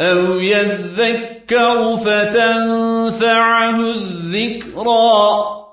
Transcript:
أو يذكر فتنفعه الذكرى